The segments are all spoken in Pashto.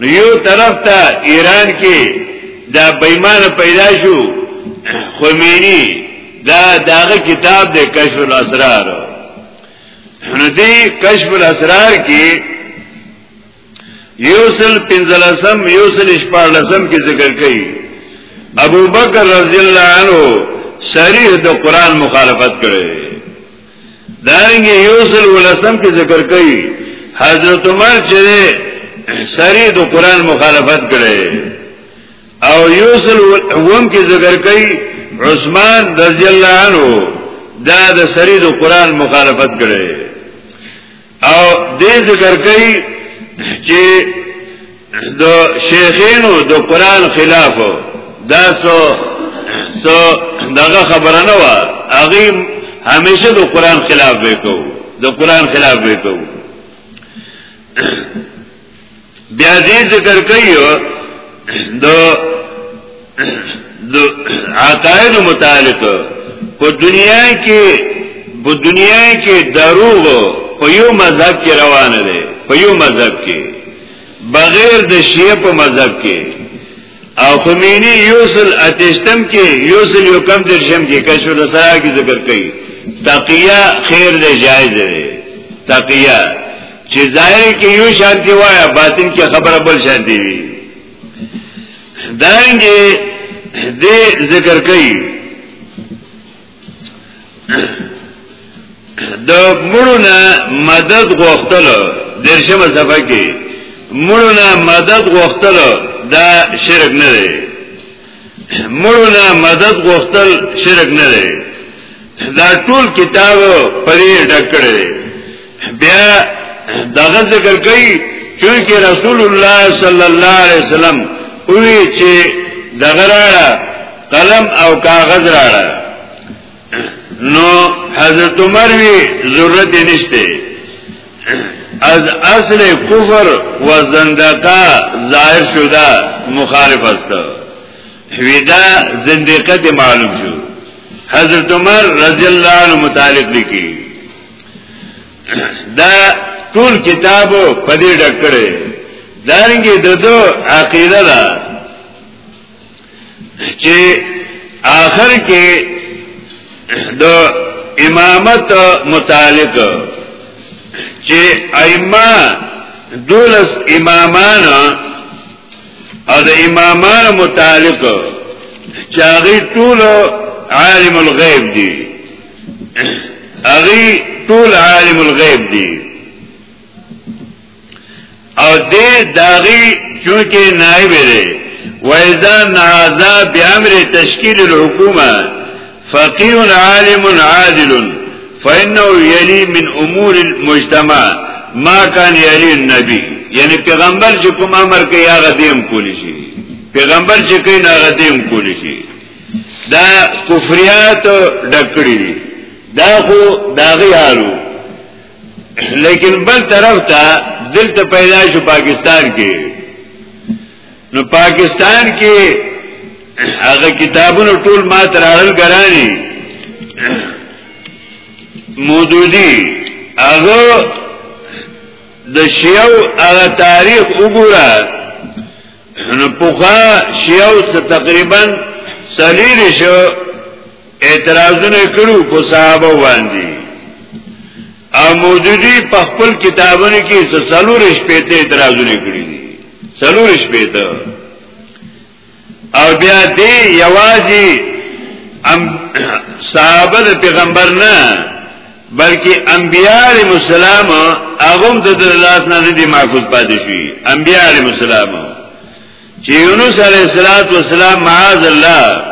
نو یو طرف ته ایران کې دا بېمان پیدا شو خمینی دا داغه کتاب د کشف الاسرار نو دی کشف الاسرار کې یوسل پنزلسم یوسل اشپارلسم کی ذکر کئی ابو بکر رضی اللہ عنہ شریح د قرآن مخالفت کرے دارنگی یوسل ولسم کی ذکر کئی حضرت عمر چرے شریح د قرآن مخالفت کرے او یوسل وم کی ذکر کئی عثمان رضی اللہ عنہ دا د شریح د قرآن مخالفت کرے او دې ذکر کوي چې د شیخینو د قران خلاف دا سو سو دغه خبره نه و هغه همیشه د قران خلاف وکاو د قران خلاف وکاو بیا دې ذکر کوي د د عقاید متعلق په دنیا کې په دنیا کې دروغ په یو مذهب کې روانه ده په یو مذهب کې بغیر د شیعه په مذهب کې او خمینی یوسل اتشتم کې یوسل یو کم درشم کې کشف الاسرار کې ذکر کړي تقیه خیر دی جایز دی تقیه چې ظاهر کې یو شانتی وایا باطن کې خبره بل شانتی وي دانګي دې ذکر کړي د مړونه مدد غوښتل درشمه صفه کې مړونه مدد غوښتل دا شرک نه دی مړونه مدد غوښتل شرک نه دی دا ټول کتاب پرې ډکړی بیا دغه ذکر کوي چې رسول الله صلی الله علیه وسلم وی چې دغه راړه قلم او کاغذ راړه نو حضرت عمر وی ضرورت نشته از اصل کفر و زندقه ظاهر شده مخالف است ویدا زندقه معلوم شو حضرت عمر رضی اللہ عنہ متعلق لکی دا ټول کتاب په دې ډکړې دانګي ددو عقیده ده چې آخر کې د امامت متعلق چې ائمه دولس امامان او د امامان متعلق چاغی ټول عالم الغیب دی اغي ټول عالم الغیب دی او دې داغي چونکه نائب دی وایذا نعذا بامر تشکیل الحکومه فقيه عالم عادل فانه يلي من امور المجتمع ما كان يلي النبي یعنی پیغمبر چې کوم امر کوي هغه دیم کولی شي پیغمبر چې کوي هغه دیم کولی شي دا کفریات ډکړي دي دا خو داغي حالو لیکن بل طرف ته دلته پیدا شو پاکستان کې نو پاکستان کې هغه کتابونو ټول ما ترال ګرانی مودودی هغه د شیو هغه تاریخ وګوره نو پوخا شیعو سا تقریبا سلیری شو اعتراضونه کړو په صحابه باندې او موجودی په خپل کتابونو کې سلور شپېته اعتراضونه کړی دي سلور شپېته او بیا دې یوازې ام صحابه د پیغمبر نه بلکې انبیاء علیهم السلام هغه د لاس نه دي محفوظ پاتې شي انبیاء علیهم السلام چې یونس علیه السلام معاذ الله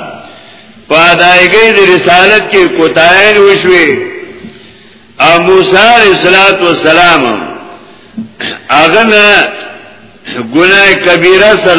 په ادایګۍ د رسالت کې کوتاین وشوي او موسی علیه السلام هغه نه ګناه کبیره سر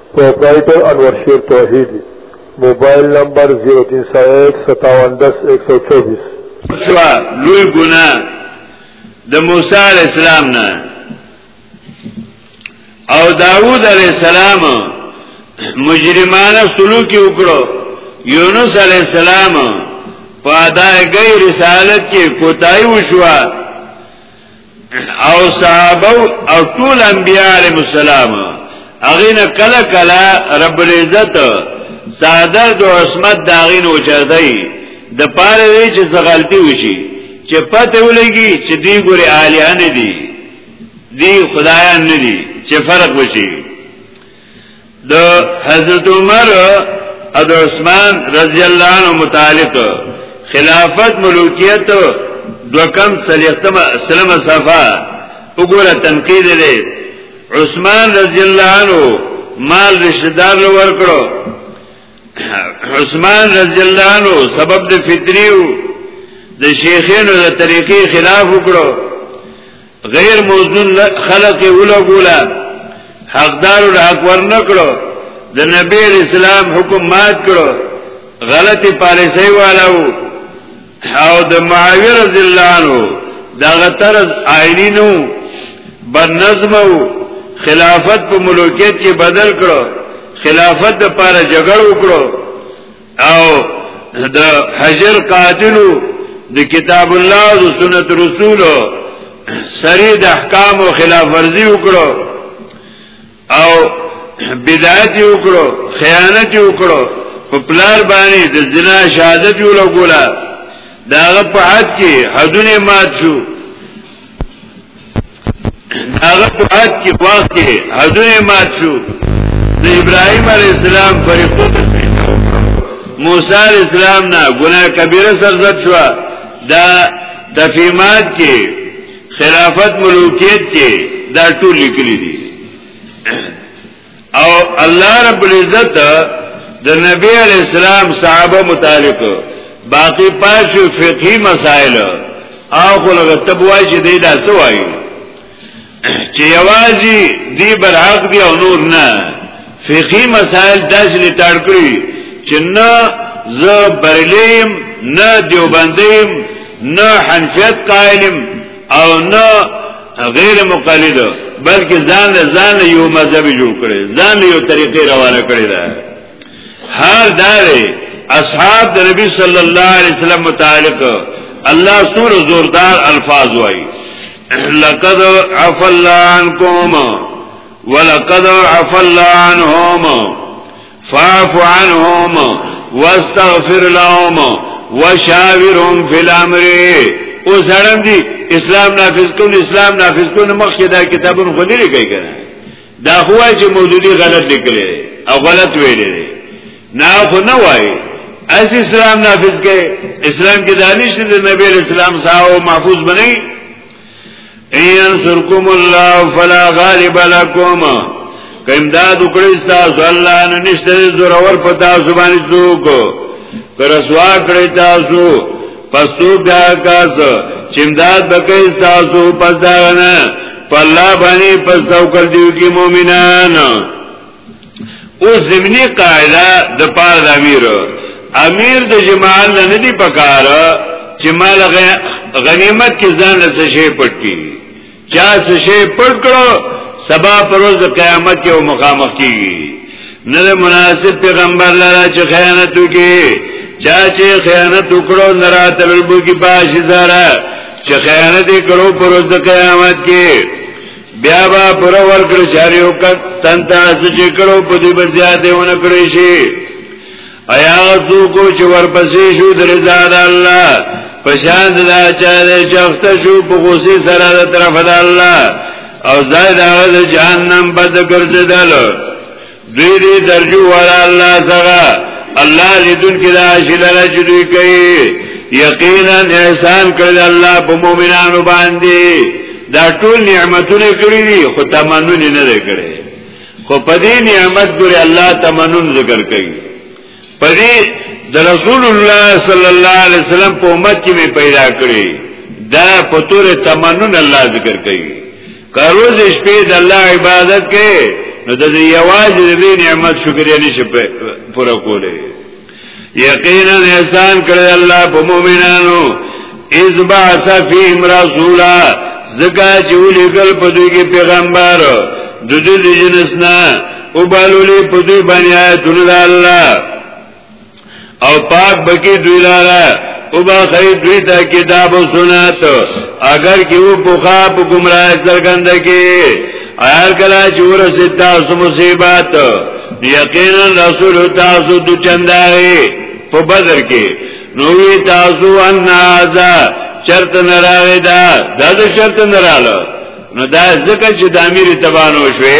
پروپرائیٹر انور شیر توحیدی موبایل نمبر 03015710124 سوا لوی ګناه د موسی علی السلام نه او داوود علی السلام مجرمانه سلوک وکړو یونس علی السلام په اداګی رسالت کې کوتای وشوه او صحابه او ټول انبیاء علیهم السلام هغه نه کله کله رب العزت صادر د عصمت داغې نه وچاځي د پاره دی چې غلطي وشي چې پته ولګي چې دی ګوري عالیان دي دی خدایان نه دي چې فرق وشي د حضرت عمر او د عثمان رضی الله عنه متعلق خلافت ملوکیت دو کم سلیختم سلم صفا وګوره تنقید دی عثمان رضی الله عنه مال رشدار لو ورکړو عثمان رضی الله عنه سبب د فطریو د شیخینو د طریقې خلاف وکړو غیر موزون خلق ولګولا حقدار له حق ورنکړو د نبی اسلام حکم مات کړو غلطی پالیسی والاو او د معاویه رضی الله عنه دغه طرز آئینی نو بنظم او خلافت په ملوکیت کې بدل کړو خلافت د پاره جګړه وکړو او د حجر قاتلو د کتاب الله او سنت رسول سری د احکام او خلاف ورزي وکړو او بدعت وکړو خیانت وکړو په پلار باندې د زنا شهادت یو لګولا داغه په حد کې حدونه مات شو هغه په حد کې وخت کې حدونه مات شو د ابراهيم عليه السلام فريقو ته موسی عليه السلام نه ګناه کبیره سرزد شو دا تفهیمات کې خلافت ملوکیت کې دا ټول لیکلي دي او الله رب العزت د نبی علی السلام صحابه متعلق باقی پاش فقهی مسائل او خلغه تبوای چې دی دا سوای چې یوازې دی بر حق دی او نور نه فقهی مسائل داسې لټړ کړی چې نه ز برلیم نه دیوبندیم نه حنفیت قائلم او نه غیر مقلد بلکې ځان ځان یو مذهب جوړ کړي ځان یو طریقې روانه کړي دا هر دار اصحاب د نبی صلی الله علیه وسلم متعلق الله سور زوردار الفاظ وایي لقد عفا الله عنكم ولقد عفا الله عنهم فاعف عنهم واستغفر لهم وشاورهم في الامر او سړم دي اسلام نافذ کول اسلام نافذ کول مخکې دا کتابونه خو نه لګی کنه دا هو چې مودودی غلط لیکل او غلط ویل دي نه خو نه وای از اسلام نافذ کې اسلام کې دانش دي نبی اسلام صاحب محفوظ بنئ ايان سرکم الله فلا غالب لكم کمداد وکړی تاسو الله نه نشته زور ور پتا زبان څوک پر اسوا کړی تاسو پس تو بیا کاس چمداد بکې تاسو پس دا نه پلا باندې پس دا وکړ دیو کی مؤمنان او زمینی قاعده د پاره د امیر امیر د جماعت نه ندی پکار چې مال غنیمت کې ځان له شي پټ کی چا شي پټ کړو سبا پروز د قیامت کې او مخامخ کیږي نه مناسب پیغمبر لاره چې خیانت وکي چا چې خیانت وکړو نه راتل بو کې پاش زاره چې خیانت وکړو پروز د قیامت کې بیا با پر ورکړ چاریو کت تنتا سچی کرو پا دی بزیاده ونکڑی شی ایا سو کو چې ورپسې شو د رضا د الله پشان د چا د چخت شو په غوسه سره د طرف د الله او زائد هغه جهنم بد ګرځیدل دوی دې درجو ور الله څنګه الله لیدون کې دا شلره چې دوی کوي یقینا احسان کړی الله په مؤمنانو باندې دا ټول نعمتونه کړی دي خو تمنون نه لري کړی خو په دې نعمت ګوري الله تمنون ذکر کوي په دې د رسول الله صلی الله علیه وسلم په امت کې پیدا کړی دا په تور تمنون الله ذکر کوي کروز شپې د الله عبادت کې نو د یواز دې نعمت شکر یې نشي پوره کولې یقینا احسان کړی الله په مؤمنانو اذ بعث فیهم رسولا زکا چې ولېګل په دوی کې پیغمبر د دې جنس نه او بالولې په دوی باندې آیتونه الله او پاک بکی دوی لارا او با خیر دوی تا کتاب و سنت اگر که او پخا پا گمراہ سرگنده که ایار کلا چه ورسی تاسو مصیبت یقینا رسول تاسو دو چنداغی پا بدر که نوی تاسو انا ازا چرت نراغی دا دا دا شرط نراغی نو دا ځکه چې د امیر تبانو شوي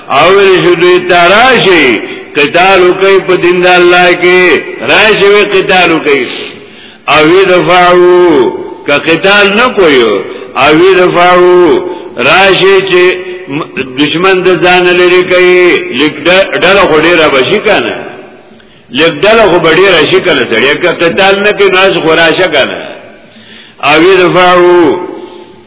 او ویل شو دوی تراشی قتالو کئی پا دین دا اللہ کی راشی وی قتالو کئی او وی دفاعو که قتال نکویو او وی دفاعو راشی چه دشمن د ځان لري کوي لیک ډله خو ډیره بشي کنه لیک ډله خو ډیره شي کنه سړی که قتال نه کوي ناز خو راشه کنه او دفاعو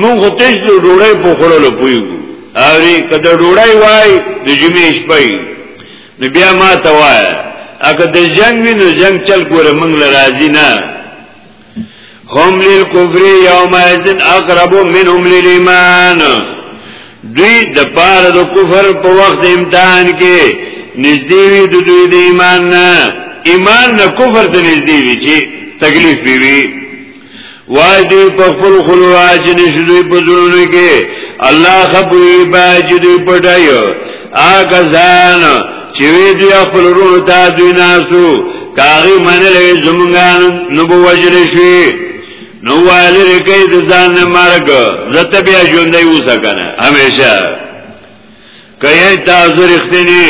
مونږ تش د ډوړې په خورلو پویګو اوري کده ډوړې وای د جمعې شپې نو بیا ما ته وای اګه د جنگ وینو جنگ چل ګوره مونږ لرازي نه هم للکفر یوم اذن اقرب منهم للایمان دوی د پاره د کفر په وخت امتحان کې نږدې وي د دوی د ایمان نه ایمان نه کفر ته نږدې وي چې تکلیف وي وای دی په خپل خلوا چې نشدوی په زړونو کې الله خبرې با چې دوی پټایو آګه ځان چې وی دی خپل ورونو ته دوی ناسو کاغي منلې زمونږه نو بوجل شي نو والي رکی د ځان نه مرګ زته بیا ژوندې اوسه کنه همیشه کئی تاسو رختنی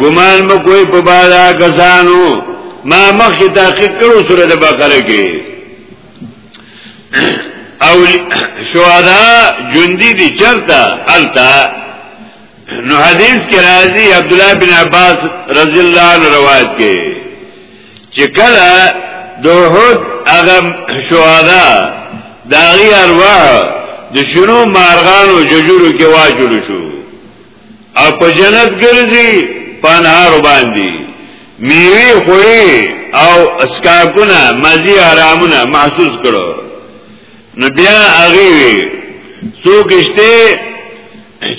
گمان مکوئی پا بادا کسانو ما مخی تحقیق کرو سورت بقره کی او شهدا جندی دی چرتا التا نو حدیث کی رازی عبداللہ بن عباس رضی اللہ عنہ روایت کی چې کله د هود هغه شهدا داغي ارواح د شنو مارغانو ججورو کې واجل شو او په جنت ګرځي پنهار باندې میوه خوري او اسکاکونه مزي آرامونه محسوس کړو نو بیا هغه وی څوک شته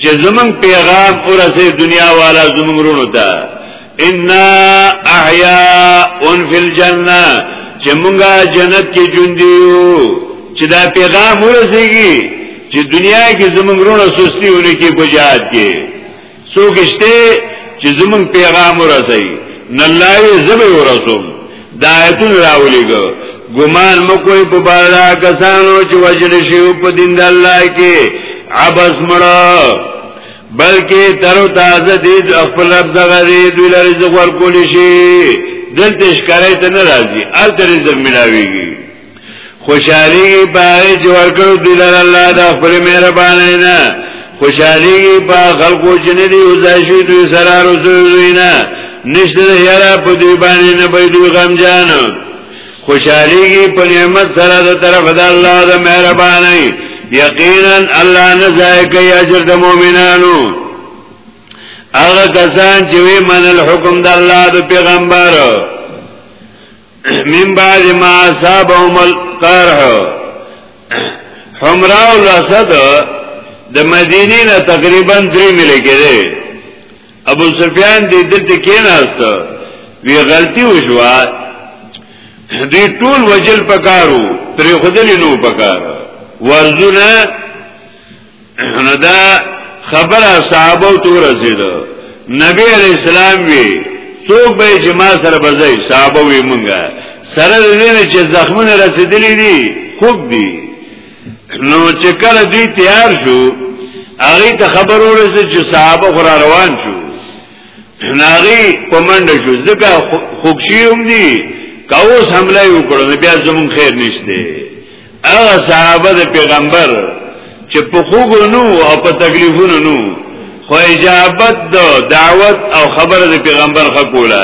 چې زمون پیغام ورسې دنیا والا زمون رونو ته ان احیاء فی الجنه چې مونږه جنت کې ژوند یو چې دا پیغام ورسېږي چې دنیا کې زمون رونو سستی ولې کې بجاد کې څوکشته چې زمون پیغام ورسې نه لای زبې ورسوم دا ایتون راولی گو گمان مکوی پا بارا کسانو چو وجل شیو پا دین دا اللہ کی عبس مڑا بلکې تر تازه دې خپل رب زغه دې دوی لري زغور کولی شي دلته ښکارای ته ناراضي ال تر زميناويږي خوشحالی پای چې ورکړو دی لر الله د خپل مهرباني نه خوشحالی په خلقو چې نه دی وزاشي دوی سره رسول دوی نه نشته یاره په دوی باندې نه به دوی غم جان خوشحالی په نعمت سره د طرف د الله د مهرباني یقینا الله نه ځای کوي اجر د مؤمنانو هغه کسان چې وی من الحکم د الله د پیغمبر من بعد ما اصابهم القرح حمراء الاسد د مدینې نه تقریبا 3 میل کې دی ابو سفیان دې دلته کېناست وی غلطي وشوه دې ټول وجل پکارو پرې خدلی نو پکار ورزونه نو دا خبره صحابه ته ورسېده نبی علی السلام وی څوک به چې ما سره بځای صحابه وی مونږه سره دې چې زخمونه رسیدلې دي خوب دي نو چې کله دوی تیار شو هغه ته خبر ورسې چې صحابه خورا روان شو ناغي په منډه شو ځکه خوښي هم دي کاوس حمله وکړو بیا زمون خیر نشته هغه صحابه د پیغمبر چې په خوګو نو او په تکلیفونو نو خو اجابت د دعوت او خبره د پیغمبر خکوله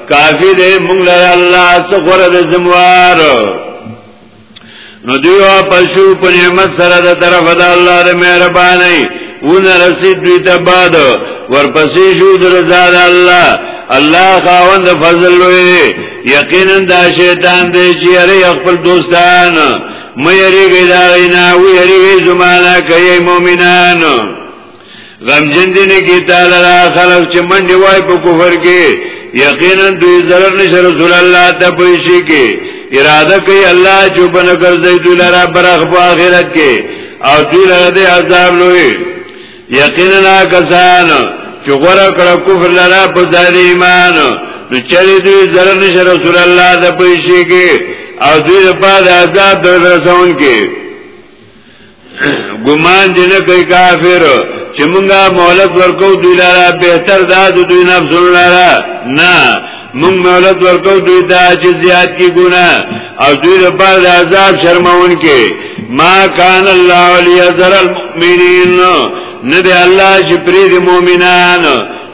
کافی دې موږ له الله څخه د زموار نو دوی واپس شو په نعمت سره د طرف د الله د مهرباني ون رسید دوی ته بعد ورپسې شو د رضا د الله الله خاوند فضل وي یقینا دا شیطان دی چې هر خپل دوستان مې یریږي دا نه وی یریږي زمانہ کوي مؤمنانو غمجن دي نه کی تعالی را خلق چې منډي وای په کفر کې یقینا دوی zarar نشه رسول الله ته پېشي کې اراده کوي الله چې بنه ګرځي دوی لاره برخ په آخرت کې او دوی لاره د عذاب لوی یقینا کسان چې غره کړه کفر لاره په ځای ایمان نو چلی دوی zarar نشه رسول الله ته پېشي کې او دوی په عذاب درسون کې ګمان دې نه کوي کافر چې مونږه مهلت ورکو دوی لاره بهتر دا دوی نه افضل لاره نه مونږ مهلت ورکو دوی ته چې زیات کی ګنا او دوی د پاره د عذاب شرمون کې ما کان الله ليذر المؤمنين نه دی الله چې پری د مؤمنان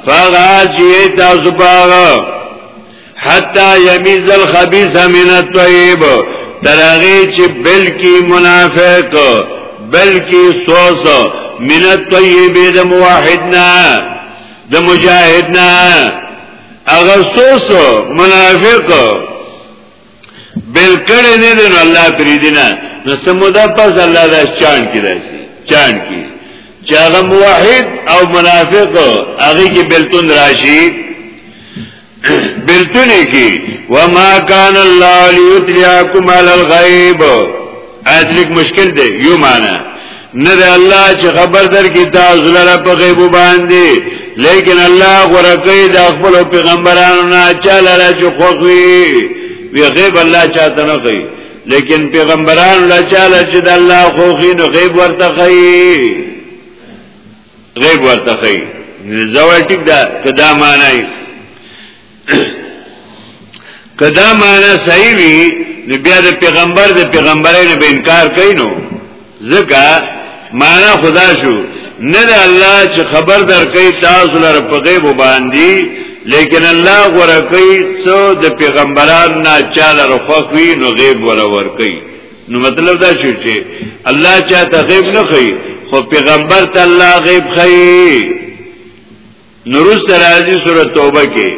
فغا چې تاسو پاره حتا یمیز الخبیث من الطیب ترغه چې بلکی منافق بلکی سوس من الطیب د موحدنا د مجاهدنا اغه سوس منافق بل کړي نه دی نو الله پری دی نه نو سمودا پس الله دا چان کی داسي چان کی چې هغه موحد او منافق هغه کې بلتون راشي بلتون کی وما كان الله ليطلعكم على الغيب اصلك مشکل دی یو معنی نه دی الله چې خبر در کی تاسو لره په غیب باندې لیکن الله غره کوي د خپل پیغمبرانو نه چاله را چې خوخوي وی غیب الله چاته نه کوي لیکن پیغمبران لا چاله چې د الله خوخي نو غیب ورته کوي غیب ورته کوي زوال ټیک دا کدا معنی کدا معنا صحیح وي نو بیا د پیغمبر د پیغمبرۍ نه به انکار کوي نو ځکه معنا خدا شو نه د الله چې خبر درکې تاسو لپاره په غیب باندې لیکن الله غره کوي څو د پیغمبران نه چاله رخوي نو غیب ولا ور کوي نو مطلب دا شو چې الله چاته غیب نه کوي خو پیغمبر ته الله غیب کوي نورس ترازی سوره توبه کې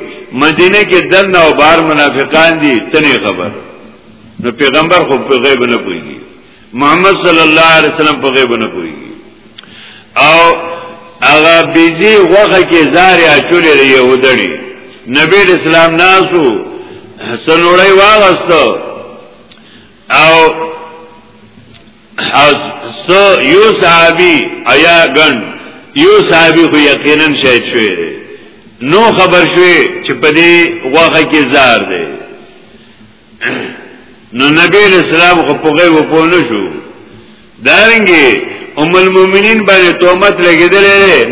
مدینه کې دن او بار منافقان دي تنه خبر نو پیغمبر خو په غیب نه پويږي محمد صلی الله علیه وسلم په غیب نه پويږي او هغه بيزي وغه کې زاري اچولې دی يهودړي نبی اسلام ناسو سنوړی واغستو او از سو یو صحابی ایا گن یو صحابی خو یقینا شهید شوی دی نو خبر شوی چې په دې واخه کې زار دی نو نبی اسلام خو په غیب په نه شو دارنګي ام المؤمنین باندې تهمت لګیدل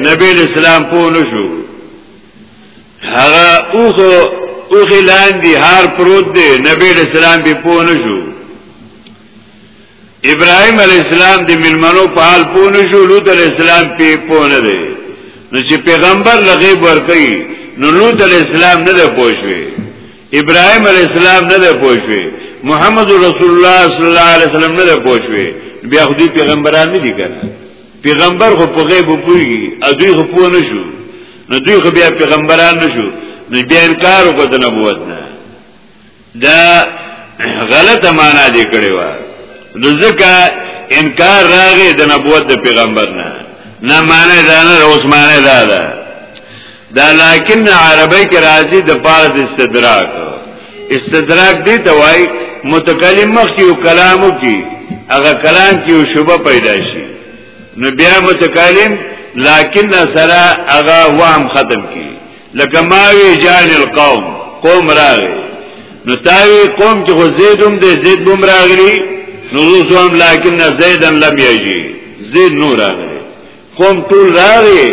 نبی اسلام په نه شو هغه اوخه اوخه لاندې هار پروت دی نبی اسلام به په نه شو ابراهيم عليه السلام د ملمنو په حال پونه شو لوط عليه السلام په پونه دی نو چې پیغمبر لغیب ورکړي نو لوط عليه السلام نه ده پوښوي ابراهيم عليه السلام نه ده پوښوي محمد رسول الله صلی الله عليه وسلم نه ده پوښوي بیا خو دې پیغمبران نه دي کنه پیغمبر خو په غیب پوي او دوی خو پونه شو نو دوی خو بیا پیغمبران نشو نو بیا انکار وکړ د نبوت نه دا غلط معنا دی کړی و نو ځکه انکار راغی د نبوت د پیغمبر نه نه معنی دا نه اوس معنی دا ده دا لکن عربی کې راځي د پاره د استدراک استدراک دی ته وای متکلم مخ یو کلامو کې هغه کلام کې یو شوبه پیدا شي نو بیا متکلم لکن سره هغه وام ختم کی لکه ماوی جان القوم قوم راغی نو تاوی قوم کې خو زیدم دی زید بم راغلی نو رسوم لیکن زیدن لم یجی زید نو راغلی قوم ټول راغی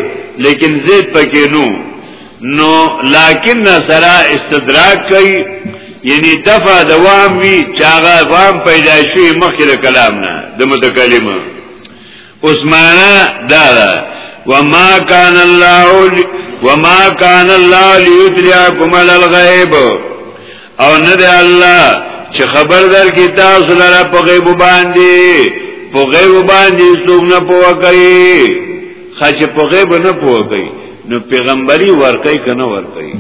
لیکن زید پکې نو نو لیکن سرا استدراک کوي یعنی دفع د وام وی چاغه وام پیدا شي مخکې کلام نه د متکلمه اوس معنا دا ده وما كان الله وما كان الله ليطلعكم على الغيب او نه ده الله چې خبر در کی تاسو لره په غیب باندې په غیب باندې څوک نه پوه کوي خاص په غیب نه پوه کوي نو پیغمبري ورکه کنه ورکه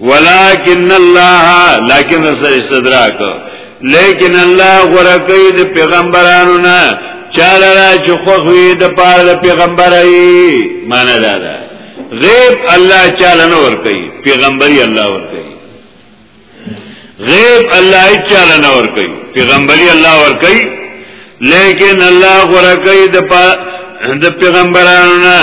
ولكن الله لكن سر استدراک لیکن الله غره کوي د پیغمبرانو نه چاله را چې خوخوي د پاره د پیغمبري معنی دا ده غیب الله چاله نه ور کوي پیغمبري الله ور کوي غیب الله اچاله نه ور کوي پیغمبري الله ور کوي لیکن الله ور کوي د د پیغمبرانو نه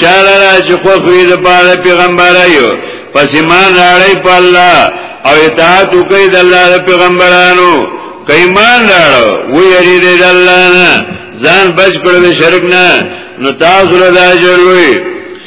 چاله چې خو خري د پاره پیغمبرایو پس ایمان راړی په الله او اطاعت کوي د الله د پیغمبرانو کایمان راړو وی یری د الله نه ځان بچ کړو شرک نه نو تاسو له ځای جوړوي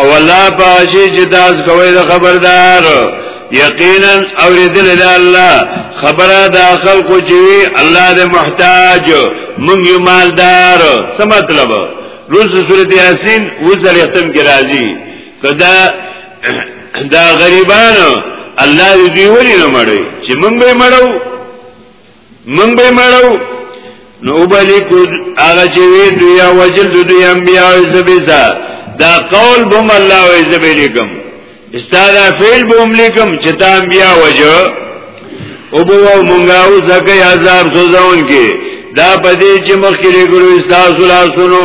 او الله پاشي چې داس کوي د خبردار یقینا اوریدل د الله خبره د خلکو چې الله د محتاج مونږ یو مالدار څه مطلب روز سورته یاسین وزل ختم کې راځي کدا دا غریبانو الله دې وری نه مړي چې مونږ به مړو من به مړو نو بلی کو هغه چې وی دوی او وجل دوی انبیا او زبیزا دا قول بم الله او زبیلیکم استاد فعل بم لیکم چې تا انبیا وجو او بو مونږه او زکه عذاب سوزون کې دا پدې چې مخکې ګورو استاد سلاسونو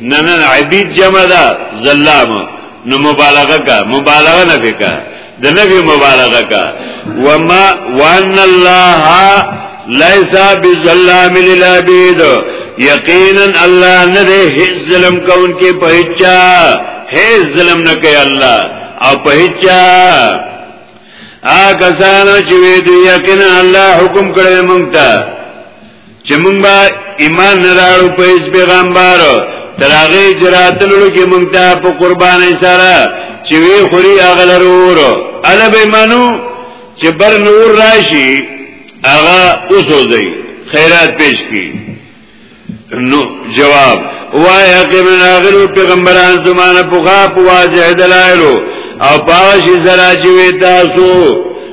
نه نه عبید جمع ده ظلام نو مبالغه کا مبالغه نه کا د نبی مبالغه کا وما وان الله ليس بظلام للعبيد یقینا الله نه ده هیڅ ظلم کون کې پهچا هیڅ ظلم نه کوي الله او پهچا آ کسانو چې وی دی یقینا الله حکم کړی مونږ ته چې مونږ به ایمان نه راړو په هیڅ پیغمبر تر هغه جراتلو کې مونږ ته په قرباني سره چې وی خوري هغه لرور الا به مانو چې بر نور راشي هغه اوسوځي خیرات پیش کی نو جواب وای حکیم ناغلو پیغمبران زمانه پوخا پواز دلائلو او پاشی سرا چوی تاسو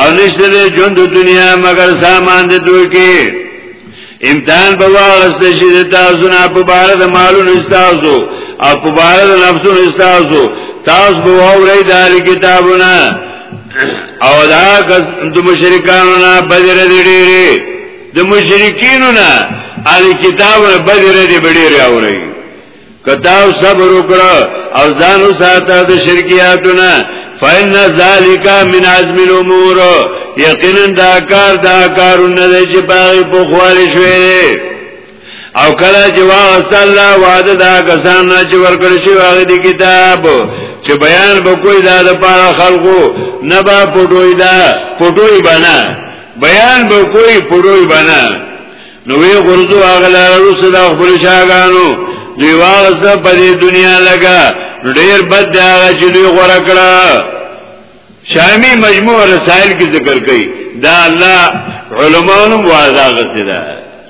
او نشته دی ژوند دنیا مگر سامان د دوی کې امتحان به واغسته شي د تاسو نه په بار د مالونو استاسو او په بار د نفسونو استاسو تاسو به ووري د کتابونه او دا کس د مشرکانو نه بدر دي ډېری د مشرکینو نه ال کتابونه بدر دي ډېری اوري کتا صبر وکړه او ځان وساته د شرکیاتو نه فإن ذلك من عزم الأمور یقینا دا کار دا کارونه دی چې باغی په خواله شوی او کله چې واست الله وعده دا کسان نه چې ورکړ شي واغې دی کتاب چې بیان به کوئی دا د پاره خلقو نه با پټوي دا پټوي بنا بیان به کوئی پټوي بنا نو وی غرزو اغلا رسو دا خپل شاګانو دوی واغسته په دې دنیا لګا ډیر بد دی هغه چې دوی غوړه کړه شامی مجموع رسائل کې ذکر کړي دا الله علماونو واضح غسه ده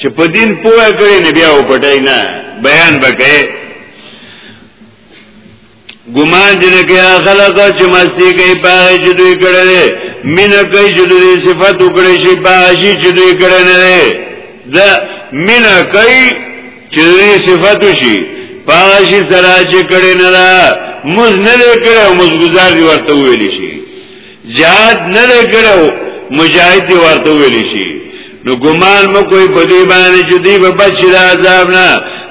چې په دین پوهه کړي نبي او پټای نه بیان وکړي ګمان دې نه کوي خلک چې مستی کوي پاره چې دوی کړل مینه کوي چې دوی صفات وکړي شي پاره چې دوی کړل نه ده مینه کوي چې دوی صفات وشي پاره چې سره چې کړي نه ده موږ نه کړو موږ گزار دي ورته ویل شي جهاد نه کړو مجاهد ورته ویل شي نو ګمان مو کوئی په دې باندې چې دی به بچ له عذاب نه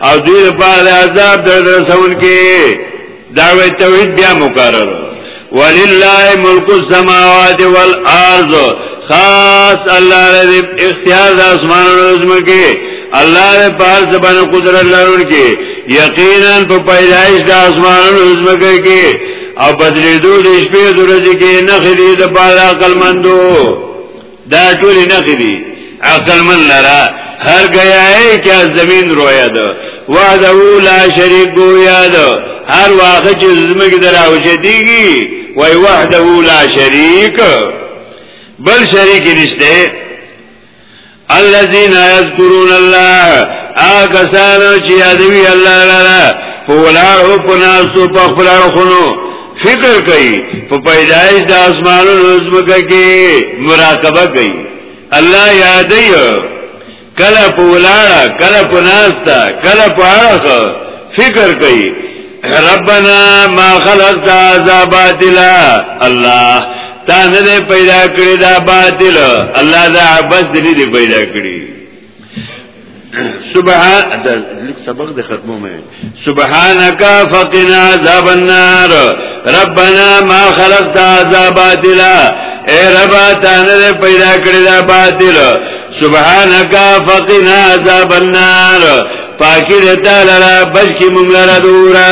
او دې لپاره عذاب در رسول کې دعوه توحید بیا مقرر ولله ملک السماوات والارض خاص الله دې اختیار د اسمانونو او زمکه الله دې پار زبانه قدرت لرونکي یقینا په پیدایش د اسمانونو او زمکه کې او بدلیدو د شپې د ورځې کې نه خېدي د پاره عقل مندو دا ټول نه خېدي عقل من لرا هر گیا ہے کیا زمین رویا ده وعده لا شریک گویا ده هر واخ چې زمګ دراوجديږي وای وحده لا شریک بل شریک نشته الذين يذكرون الله آکسانو چې یادوي الله لرا په ولارو په ناسو په خپل خونو فکر کوي په پیدایش د اسمانونو زمکه کې مراقبه کوي الله یادوي کله په ولارا کله په ناستا کله په اړه فکر کوي ربنا ما خلقت عذاب باطلا الله تا نه دی پیدا کړی دا باطل الله دا عباس دی نه دی پیدا کړی سبحان دا لیک سبق د ختمو مې سبحانك فقنا عذاب النار ربنا ما خلقت هذا باطلا اے رب تا نه پیدا کړی دا باطل سبحانك فقنا عذاب النار پاکی دتا لرا بچ کی مونږ لرا دورا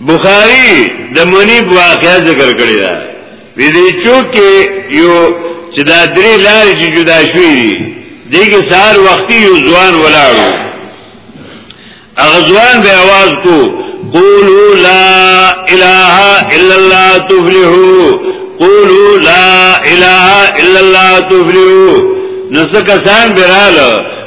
بخاری د منیب واقعا ذکر کړی دا وی دې چوکې یو چې دا درې لارې چې جدا شوې دي دغه سار وختي یو ځوان ولاړو هغه ځوان به आवाज کو قولوا لا اله الا الله تفلحوا قولوا لا اله الا الله تفلحوا نو څه کسان براله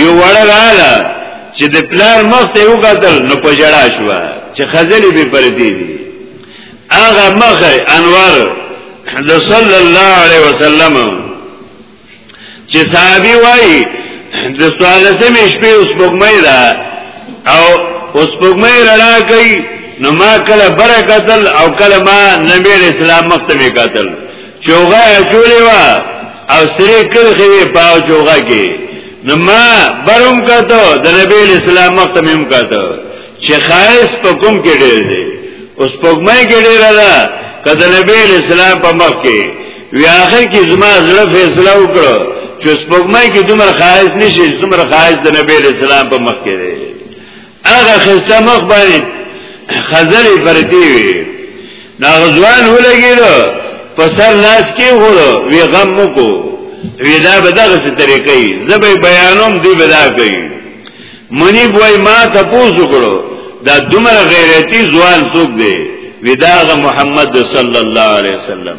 یو وړه رااله چې د پلار مخ ته یو قتل نو په جړا شو چې خزلې به پردي دي هغه مخ انوار د صلی الله علیه وسلم چې صحابي وایي د سوالسه مې شپې اوس بګمې ده او اوس بګمې رڼا کوي نو ما کله برکتل او کله ما نبی اسلام مخ ته قتل چوغه چولې وا او سره کرخې وې پاو چوغه کې نو ما بروم کتو د نبی اسلام مخته مم کتو چې خاص په کوم کې ډېر دی اوس په کومه کې ډېر ده کله نبی اسلام په مخ کې وی اخر کې زما زړه فیصله وکړو چې سپوږمۍ کې دومره خاص نشي دومره خاص د نبی اسلام په مخ کې دی هغه خسته مخ باندې خزرې پرتی وي دا ځوان ولګیدو په سر لاس کې وړو وی غم کو وی دا به دغه څه طریقې زبې بیانوم دی بدا کوي منی بوای ما ته پوسو کړو دا دومره غیرتی ځوان څوک دی وی دا محمد صلی الله علیه وسلم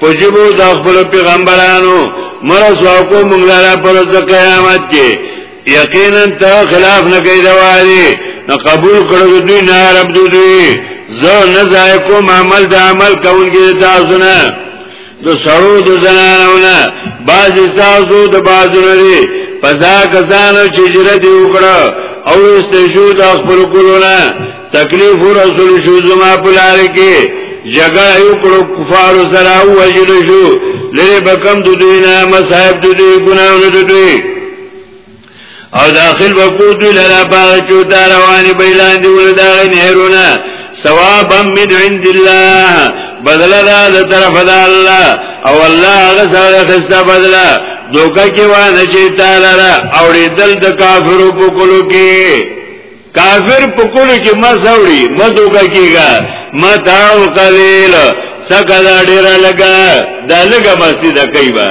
په جبو د خپل پیغمبرانو مرسوا کو مونږ لاره پر د قیامت کې یقینا ته خلاف نه کوي دا وایي نو قبول کړو دوی نه رب دوی زه نه ځای کوم عمل د عمل کوونکی تاسو نه د سړو د زنانو نه باز تاسو د بازو نه دي پزا کسانو چې جره دی وکړه او استشهود خپل کولونه تکلیف رسول شو زما پلار کې جګړه یو کړو کفار سره وجل شو لری بکم د دوی نه مصاحب د دوی ګناونه د دوی او داخل وکړو دوی لرا باغ چو رواني بیلان دی ول دا نهرونه ثوابا من عند الله بدل دا د طرف د الله او الله هغه سره خسته بدلا دوکه کې وانه چې تعالی را اوریدل د کافرو په کولو کې کافر په کولو کې ما سوري ما دوکا کیږي ما تاو قلیل سکه دا ډیر لګا دا لګا مستی دا کوي با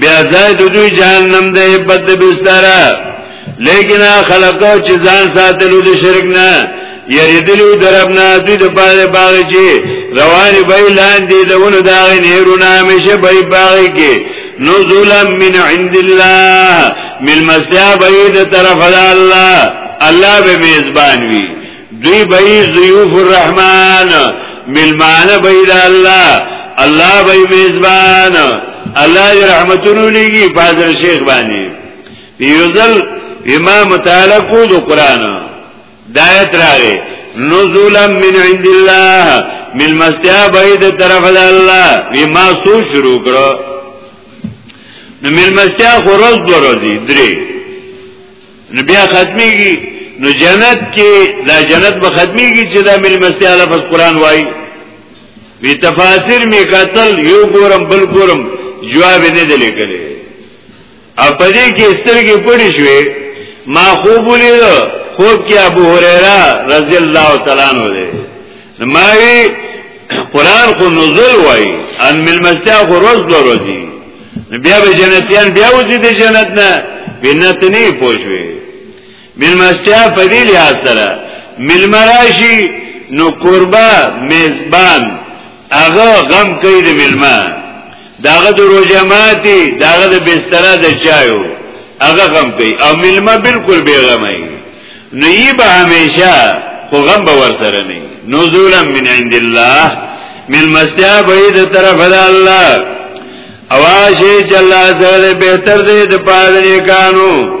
بیا ځای د دوی جهنم د هبت بسترا لیکن خلقو چې ځان ساتلو د شرک نه یریدلو دربنا دوی د پاره باغ چې روان به لاندې دونه دا نه رونه همیشه به باغ کې نزولا من عند الله مل مسیا بید طرف الله الله به میزبان وی دوی به ضیوف الرحمن مل مان بید الله الله به میزبان الله رحمتونو لګي فاضل شیخ باندې یوزل امام متعالق کو د قران دایت راغی نزولا من عند الله مل مستیا بيد طرف د الله وی ما سو شروع کړو نو مل مستیا خورز دروځي درې نو بیا ختميږي نو جنت کې دا جنت به ختميږي چې دا مل مستیا لفظ قران وای وی تفاسیر می قتل یو ګورم بل ګورم جواب نه دی لیکلی اپدې کې سترګې پړې شوې ما خوب ولید خوب کې ابو هريره رضی الله تعالی عنہ دی ما وی قران خو نزول وای ان مل مستا خو روز دو روزي بیا به جنتیان بیا وځي د جنت نه بنت نه پوښوي ملمستیا په دې لحاظ سره ملمراشي نو قربا میزبان هغه غم کوي د ملما داغه د روزه ماتي داغه د بستر د چایو هغه غم کوي او ملما بالکل بیغم وي نو یی به همیشه خو غم به ور سره نه نزولا من عند الله ملمستیا به د طرف د الله اواشه چې الله زړه بهتر دې د پاره کانو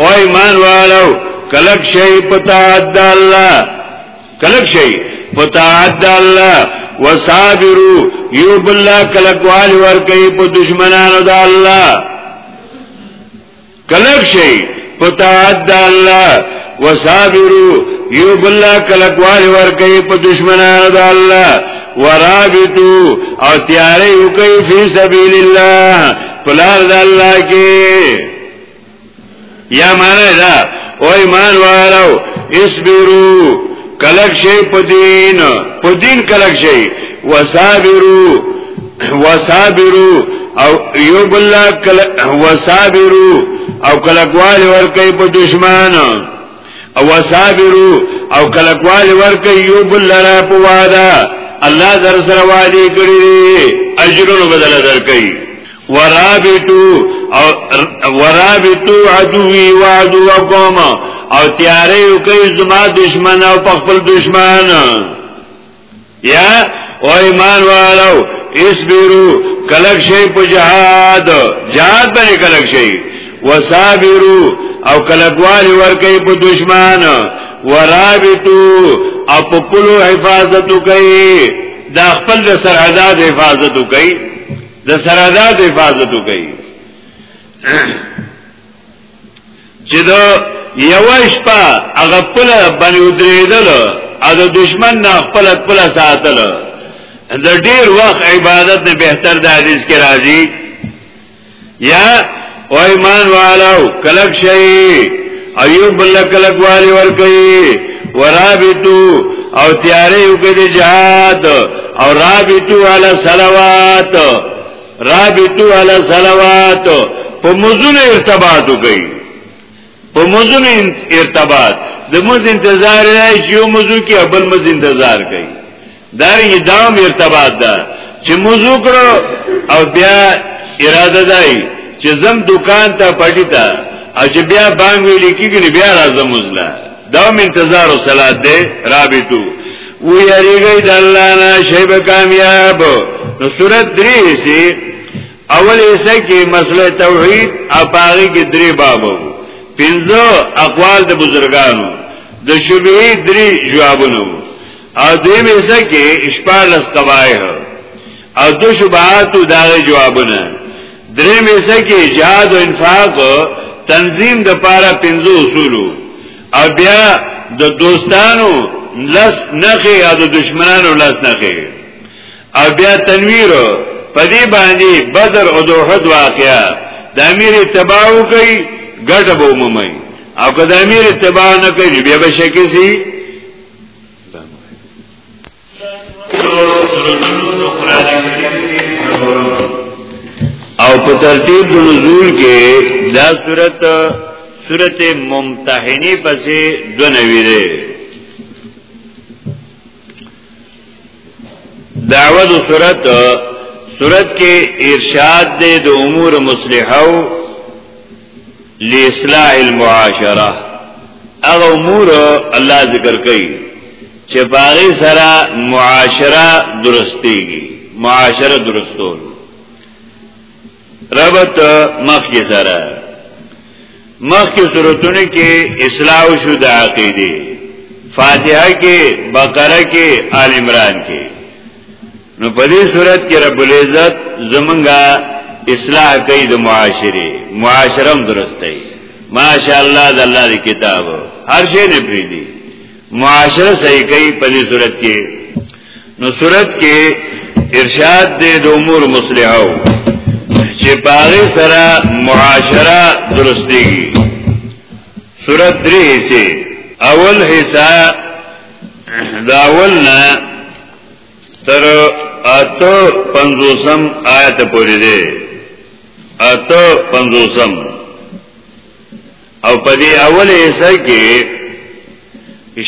او ایمان والو کلک شي پتا د الله کلک شي پتا د الله وصابرو یو بل کلک والی ور کوي په دشمنانو د الله کلک شي پتا د الله وصابرو یو بل کلک والی ور کوي په دشمنانو د الله ورابطو او تیاری وکي فی سبیل الله پلار د الله کې یا معنی دا او ایمان والو اسبرو کلک شي په دین په دین کلک شي وصابرو وصابرو او یو بل کلک وصابرو او کلکوال ورکه په دشمن او وصابرو او کلکوال ورکه یو بل لرا په واده الله در سره وعده کړی اجرونو بدل درکړي ورابطو او ورابطو عدوی وعدوکم او تیاری وکړي زما دشمن او خپل دشمن یا او ایمان والو اسبرو کلک شي په جهاد جهاد باندې کلک شي وصابرو او کلکوالی ورکي په دشمن ورابطو او په کلو حفاظت کوي دا خپل سرحدات حفاظت کوي د سرادات حفاظت کوي چې دا یو شپه هغه خپل باندې ودرېدل او د دشمن نه خپل خپل ساتل د ډیر وخت عبادت نه بهتر د حدیث کې راځي یا او ایمان والو کلک شي ایوب بل کلک والی ور کوي ورابطو او تیارې وکړي جهاد او رابطو علی صلوات رابطو علی صلوات په مزونه ارتباط وکړي په مزونه ارتباط د مز انتظار راځي یو مزو کې بل مز انتظار کوي دارنګه دام ارتباط ده چې موضوع کړو او بیا اراده ده چې زم دکان ته پټی ته او چې بیا بانګ ویل کېږي بیا راځم مزله دام انتظار او صلات ده رابطو و یریږي د الله نه شیب کامیاب نو سورۃ درې سي اول ایسه کې مسله توحید او باغی کې درې بابو پنځه اقوال د بزرګانو د شبهه درې جوابونه او دوی می سکه شپارس قبایح او دو شبهاتو داغه جوابونه درې می سکه جهاد او انفاق تنظیم د پاره پنځو اصولو او بیا د دوستانو لس نخې او د دشمنانو لس نخې او بیا تنویر په دې باندې بدر او دوحد واقعا د امیر اتباع کوي ګټه به ومومي او که د امیر اتباع نه کوي بیا به شکه سي دا مهم او په ترتیب د نزول کې دا صورت صورت ممتحنی پسې دو نوی ده دعوت صورت صورت کې ارشاد ده د امور مصلحه لاصلاح المعاشره هغه امور الله ذکر کوي چې باغی سره معاشره درستيږي معاشره درستول ربط مخی سره مخی صورتونه کې اصلاح شو د عقیده فاتحه کې بقره کې آل عمران کې نو په دې صورت کې رب العزت زمونږه اصلاح کوي د معاشره معاشرم درسته ماشاء الله د الله دی کتاب هر شی نه پریدي معاشره صحیح کوي په دې صورت کې نو صورت کې ارشاد دې د امور مصلحو چې پاره سره معاشره درستېږي صورت درې حصے اول حصہ داولنا تر اته پنځوسم آیت پورې دی اته پنځوسم او په دې اوله حصہ کې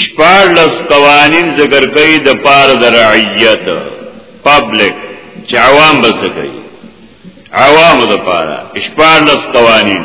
شپږ لس قوانین ذکر کړي د پار د رعیت پبلک چې عوام بس کوي عوام د پاره شپږ لس قوانین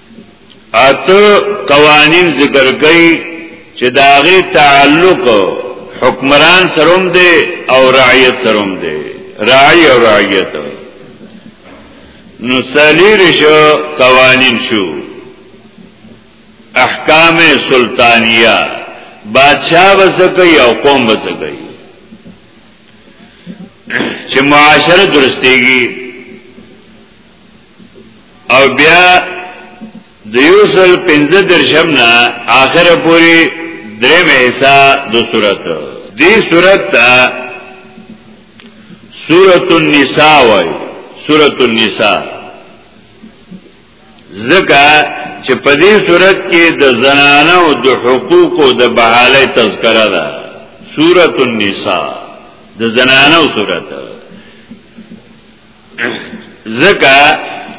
اته قوانین ذکر کړي چې داغه تعلق حکمران سروم دی او رعیت سروم دی رعی او رعیت نو سلیر شو قوانین شو احکام سلطانیه بادشاہ وسکي او قوم وسکي چې معاشره درستيږي او بیا د یو سل پنځه درشم نه آخره پوری درې مېسا د صورت دې صورت ته سورۃ النساء وای سورۃ النساء زکه چې په دې صورت کې د زنانه او د حقوق او د بحاله تذکرہ ده سورۃ النساء د زنانه او صورت ځکه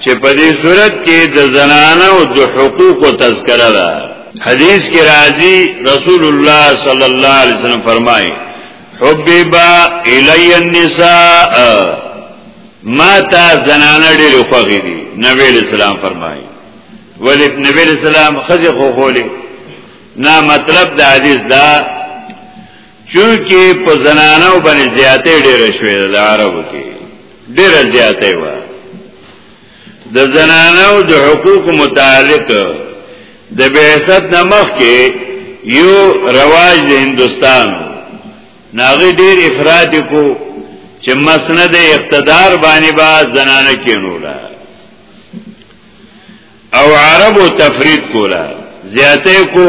چې په دې صورت کې د زنانه او د حقوقو تذکره ده حدیث کې راځي رسول الله صلی الله علیه وسلم فرمایي حبیبا الی النساء ما تا زنانه ډېر خوږې دي نبی اسلام فرمایي ولی نبی اسلام خځه خو خولې نه مطلب د حدیث دا چونکه په زنانو باندې زیاتې ډېر شوې د عربو کې ډېر زیاتې و د زنانو د حقوق متعلق د بعثت نمخ کې یو رواج د هندستان ناغي ډېر افراد کو چې مسند اقتدار باندې با زنانه کینولا او عربو تفرید کولا زیاتې کو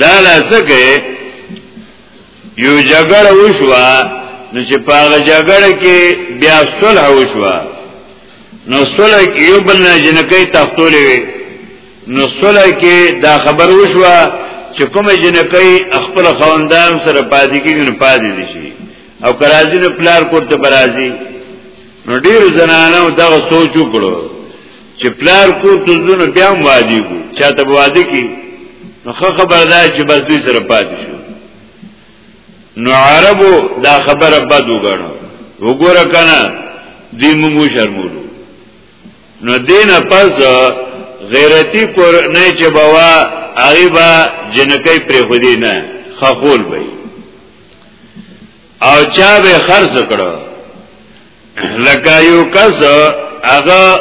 دا لاسکه یو جګړه وشوه نو چې په هغه جګړه کې بیا صلح وشوه نو صلح کې یو بل نه جنکې تختولې وي نو صلح کې دا خبر وشوه چې کومه جنکې خپل خوندان سره پاتې کیږي نو پاتې دي شي او کرازی نو پلار کوته برازي نو ډیر زنانه دغه سوچ وکړو چې پلار کور ته ځونه بیا هم وادي کو چاته وادي کی نو خبر ده چې بس دوی سره پاتې شو نو عربو دا خبره بد وګڼو وګوره کنه دی موږ شرمولو نو دینه پس غیرتی کور نه چې بوا هغه با جنکې پرې خو دی نه خخول وي او چا به خرج کړو لکه یو کس هغه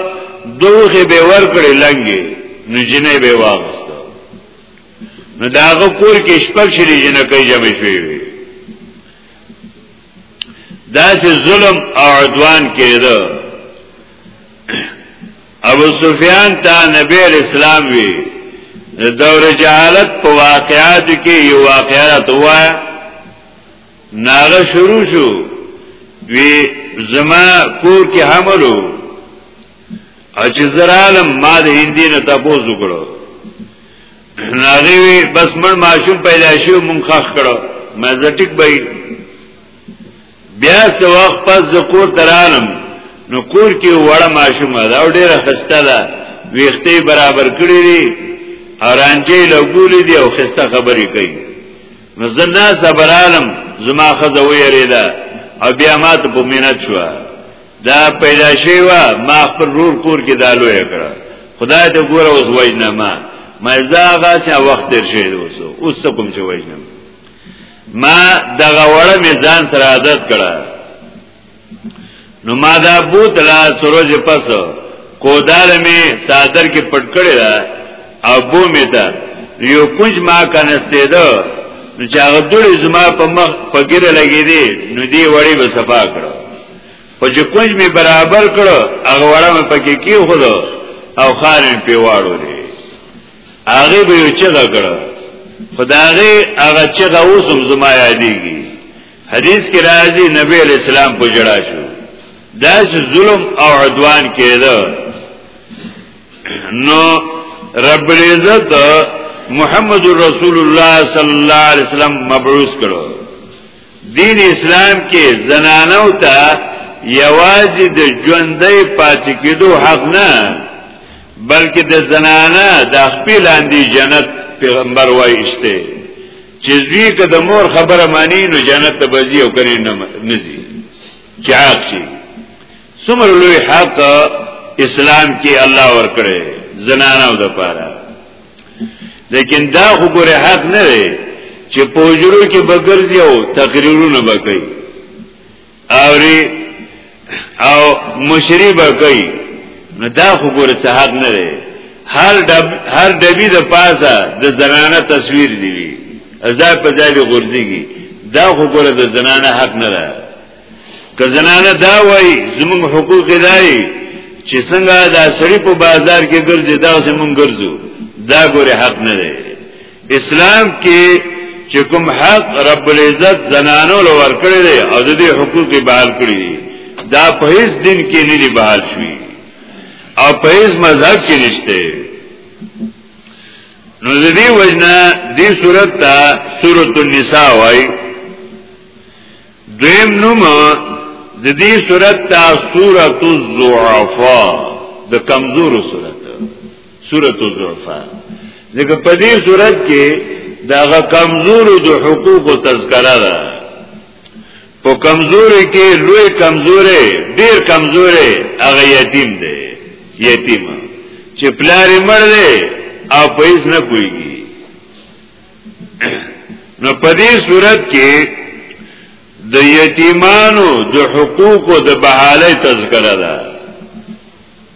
دوخه به ور کړی لنګي نو جنې به واغسته نو داغه کور کې شپږ شری جنې کوي جمع شوی وي دا چې ظلم او عدوان کېده ابو سفیان ته نبی اسلام وی د دور جهالت په واقعاتو کې یو واقعات وایا ناغه شروع شو وی زما کور کې حملو اچ زرالم ما د هندي نه تاسو وکړو ناغه وی بس من ماشوم پیدا شو مونږ خخ کړو ما زټیک بای بیا څو وخت پس ز کور ترالم نو کور کې وړه ماشوم دا او ډیره خسته ده ویختې برابر کړې دي اورانجې لګولې دي او خسته خبرې کوي نو زنا صبر عالم زما خزه ویریدا او بیا ما ته په مینت شو دا پیدا شوی و ما خپل رور کور کې دالو یې کړ خدای ته ګوره اوس وجنه ما ما زاغه چې وخت تیر شي اوس اوس کوم چې وجنه ما دغه وړه میزان سره عادت کړه نو ما دا بوتلا سروج پس کودال می سادر کې پټ کړی دا او بو می تا یو کونج ما کنسته دا نو چې هغه دوړې زما په مخ په ګیره لګې دي نو دی وړي به صفا کړو خو چې کونج می برابر کړو هغه وړه مې پکې کیو خو او خارن په واړو دي هغه به یو چغه کړو خدای هغه چغه اوسم زما یادېږي حدیث کې راځي نبی علیہ السلام په جړا شو دا ظلم او عدوان کېده نو رب العزت محمد رسول الله صلی الله علیه وسلم مبعوث کړو دین اسلام کې زنانو ته یوازې د ژوندۍ پاتې کېدو حق نه بلکې د زنانه د خپل اندی جنت پیغمبر وایشته چې زوی که د مور خبره مانی نو جنت ته بځي او کنه نه نزي چاق شي سمر لوی حق اسلام کې الله ور کړې زنانو د پاره لیکن دا خو ګره حق نه دی چې پوجرو کې بغرځي او تقریرونه وکړي اوری او مشری به کوي نو دا خو ګور څه حق نه دی هر دب هر دبی د پاسه د زنانه تصویر دی وی ازا په ځای به غورځيږي دا خو ګور د زنانه حق نه ده که زنانه دا وای زموږ حقوق دی چې څنګه دا سړی په بازار کې ګرځي دا زموږ ګرځو دا ګوره حق نه دی اسلام کې چې کوم حق رب العزت زنانو لور کړی دی او د دې حقوق بحال کړی دی دا په هیڅ دین کې نه دی بحال شوی او په هیڅ مذهب کې نشته نو د دې وجنا دې صورت ته سورۃ النساء وای دویم نوم د دې صورت ته سورۃ الضعفاء د کمزورو صورت سورۃ الزوفا ځکه په دې صورت کې داغه کمزورو د حقوقو تذکره ده په کمزوري کې لوی کمزوري ډیر کمزوري هغه یتیم دی یتیم چې پلاری مړ دی او په هیڅ نه کويږي نو په دې صورت کې د یتیمانو د حقوقو د بحاله تذکره ده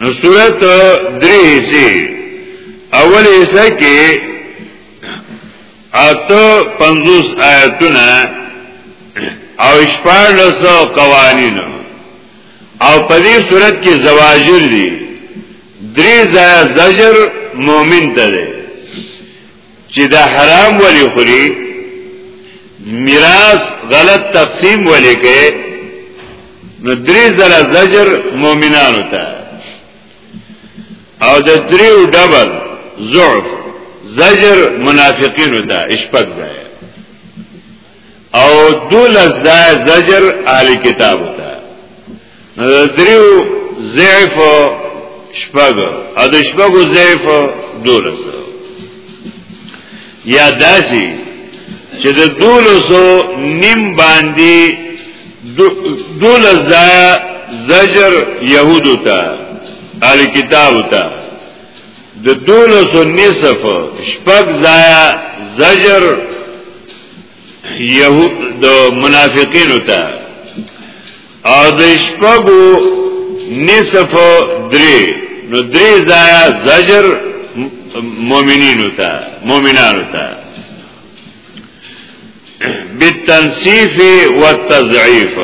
نو صورت درې حصے اول حصہ کې اته 50 آیتونه او شپږ قوانین او په دې صورت کې زواجر دي درې ځای زجر مؤمن ته دی چې دا حرام ولی خوري میراث غلط تقسیم ولی کې نو درې زره زجر مؤمنانو ته او د دریو ډبل ضعف زجر منافقینو ته اشپک ځای او دولس ځای زجر اهل کتابو ته دریو ضعف شپږ ا د شپږو ضعف دولس یا داسي چې د دولسو نیم باندې دولس دا زجر يهودو ته ال کتاب ته د دولسو نصف شپږ ځایا زجر یهود د منافقینو ته او د شپږو نصف درې نو درې ځایا زجر مؤمنینو ته مؤمنانو ته بالتنصیف والتضعیف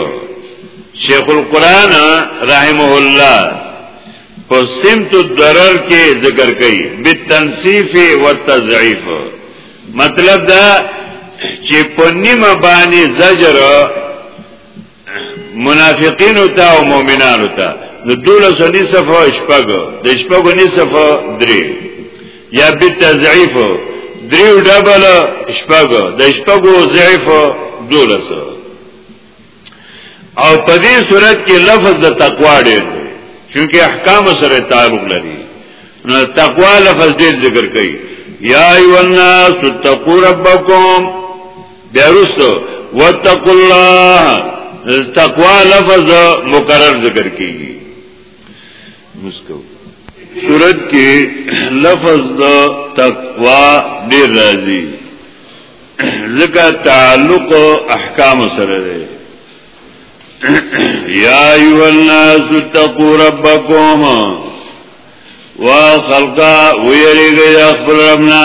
شیخ القرآن رحمه الله په سمت الضرر کې ذکر کړي بالتنصیف والتضعیف مطلب دا چې په نیمه باندې زجر منافقین او تا او مؤمنان او تا نو دوله سنی صفه شپګو د شپګو نی صفه درې یا به تضعیف درې ډبل شپګو د شپګو ضعیف دوله سو او په دې صورت کې لفظ د تقوا ډېر چونکه احکام سره تعلق لري نو تقوا لفظ ډېر ذکر کوي یا ایو الناس تقوا ربکم بیا رسو واتقوا الله تقوا لفظ مکرر ذکر کیږي مسکو صورت کې لفظ د تقوا ډیر راځي ځکه تعلق احکام سره دی یا ایو الناس اتقوا ربکم وا خلقا ویریږي خپل ربنا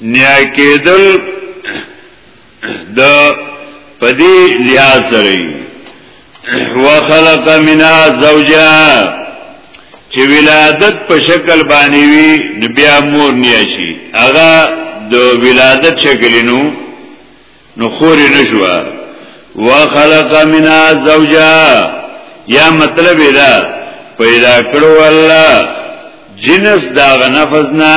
نیا کېدل د پدی لحاظ سره وخلق منا زوجا چې ولادت په شکل باندې وي بیا مور نیا شي هغه د ولادت شکل نو نو خور نشوا وخلق منا زوجا یا مطلب دا پیدا کړو الله جنس دا غنفس نه